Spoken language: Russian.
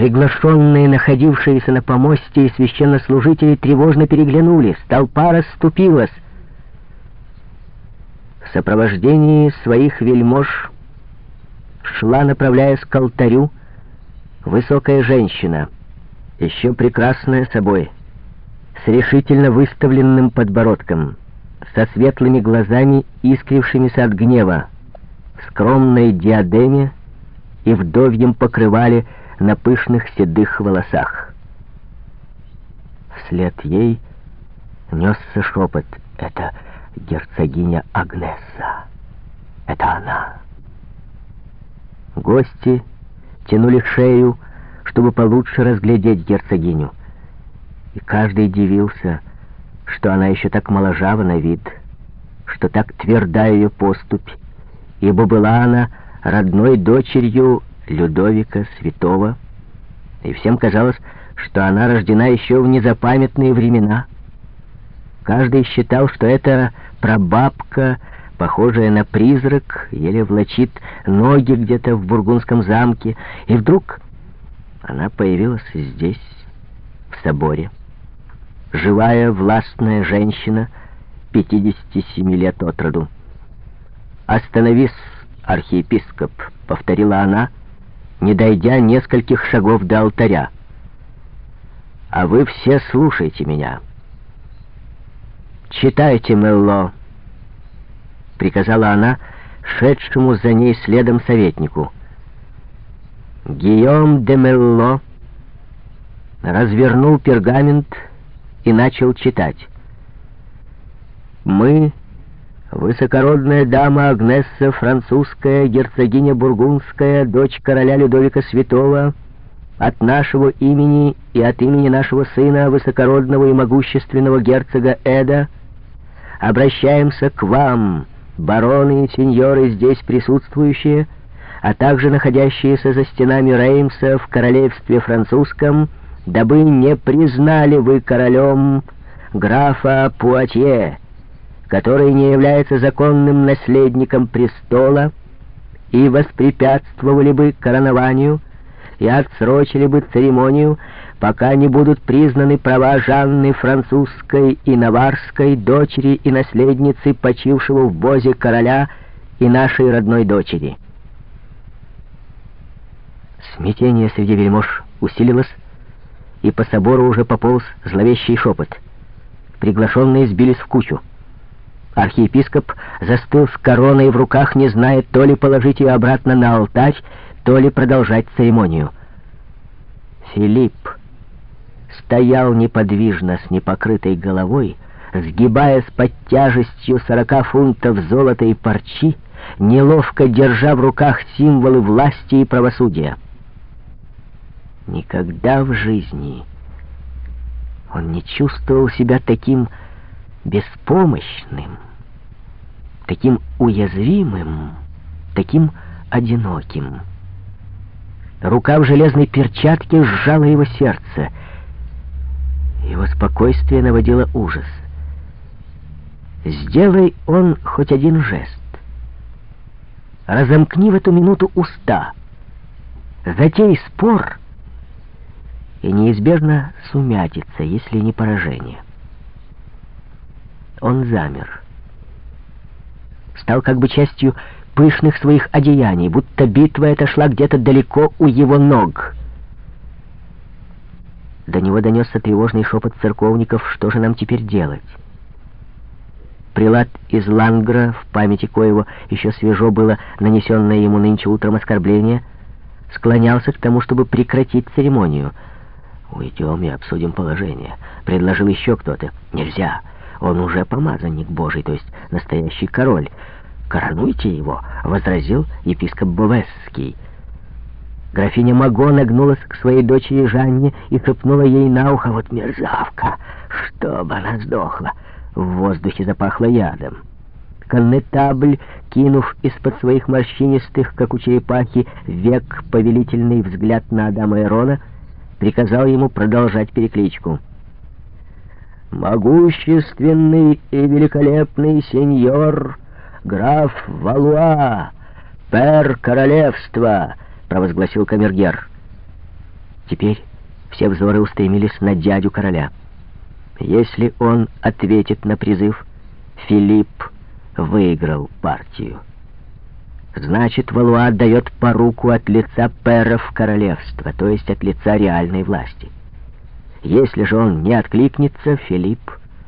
Приглашенные, находившиеся на помосте, и священнослужители тревожно переглянулись. Толпа расступилась. В сопровождении своих вельмож шла, направляясь к алтарю, высокая женщина, еще прекрасная собой, с решительно выставленным подбородком, со светлыми глазами, искрившимися от гнева, в скромной диадеме и вдовьем покрывали на пышных седых волосах. Вслед ей несся шепот. Это герцогиня Агнеса. Это она. Гости тянули шею, чтобы получше разглядеть герцогиню. И каждый дивился, что она еще так моложава на вид, что так тверда ее поступь, ибо была она родной дочерью Людовика Святого, и всем казалось, что она рождена еще в незапамятные времена. Каждый считал, что это прабабка, похожая на призрак, еле влачит ноги где-то в Бургундском замке, и вдруг она появилась здесь, в соборе. Живая, властная женщина, 57 лет от роду. «Остановись, архиепископ», — повторила она, не дойдя нескольких шагов до алтаря. «А вы все слушайте меня». «Читайте, Мелло», — приказала она, шедшему за ней следом советнику. Гийом де Мелло развернул пергамент и начал читать. «Мы, высокородная дама Агнесса, французская, герцогиня Бургундская, дочь короля Людовика Святого, от нашего имени и от имени нашего сына, высокородного и могущественного герцога Эда, — обращаемся к вам, бароны и сеньоры здесь присутствующие, а также находящиеся за стенами Реймса в королевстве французском, дабы не признали вы королем графа Пуатье, который не является законным наследником престола, и воспрепятствовали бы коронованию, и отсрочили бы церемонию, пока не будут признаны права Жанны французской и наварской, дочери и наследницы почившего в бозе короля и нашей родной дочери. Смятение среди вельмож усилилось, и по собору уже пополз зловещий шепот. Приглашенные сбились в кучу. Архиепископ застыл с короной в руках, не зная то ли положить ее обратно на алтарь, то ли продолжать церемонию. Филипп стоял неподвижно с непокрытой головой, сгибаясь под тяжестью сорока фунтов золота и парчи, неловко держа в руках символы власти и правосудия. Никогда в жизни он не чувствовал себя таким беспомощным, таким уязвимым, таким одиноким. Рука в железной перчатке сжала его сердце. Его спокойствие наводило ужас. Сделай он хоть один жест. Разомкни в эту минуту уста. Затей спор, и неизбежно сумятится, если не поражение. Он замер. Стал как бы частью пышных своих одеяний, будто битва эта шла где-то далеко у его ног. До него донесся тревожный шепот церковников, что же нам теперь делать. Прилад из Лангра, в памяти коего еще свежо было нанесенное ему нынче утром оскорбление, склонялся к тому, чтобы прекратить церемонию. «Уйдем и обсудим положение», — предложил еще кто-то. «Нельзя, он уже помазанник Божий, то есть настоящий король». «Коронуйте его», — возразил епископ Бовесский. Графиня Маго нагнулась к своей дочери Жанне и шепнула ей на ухо, вот мерзавка, чтобы она сдохла. В воздухе запахло ядом. Коннетабль, кинув из-под своих морщинистых, как у черепахи, век повелительный взгляд на Адама Эрона, приказал ему продолжать перекличку. «Могущественный и великолепный сеньор!» Граф Валуа, пер королевства!» — провозгласил камергер. Теперь все взоры устремились на дядю короля. Если он ответит на призыв, Филипп выиграл партию. Значит, Валуа отдает поруку от лица перов королевства, то есть от лица реальной власти. Если же он не откликнется, Филипп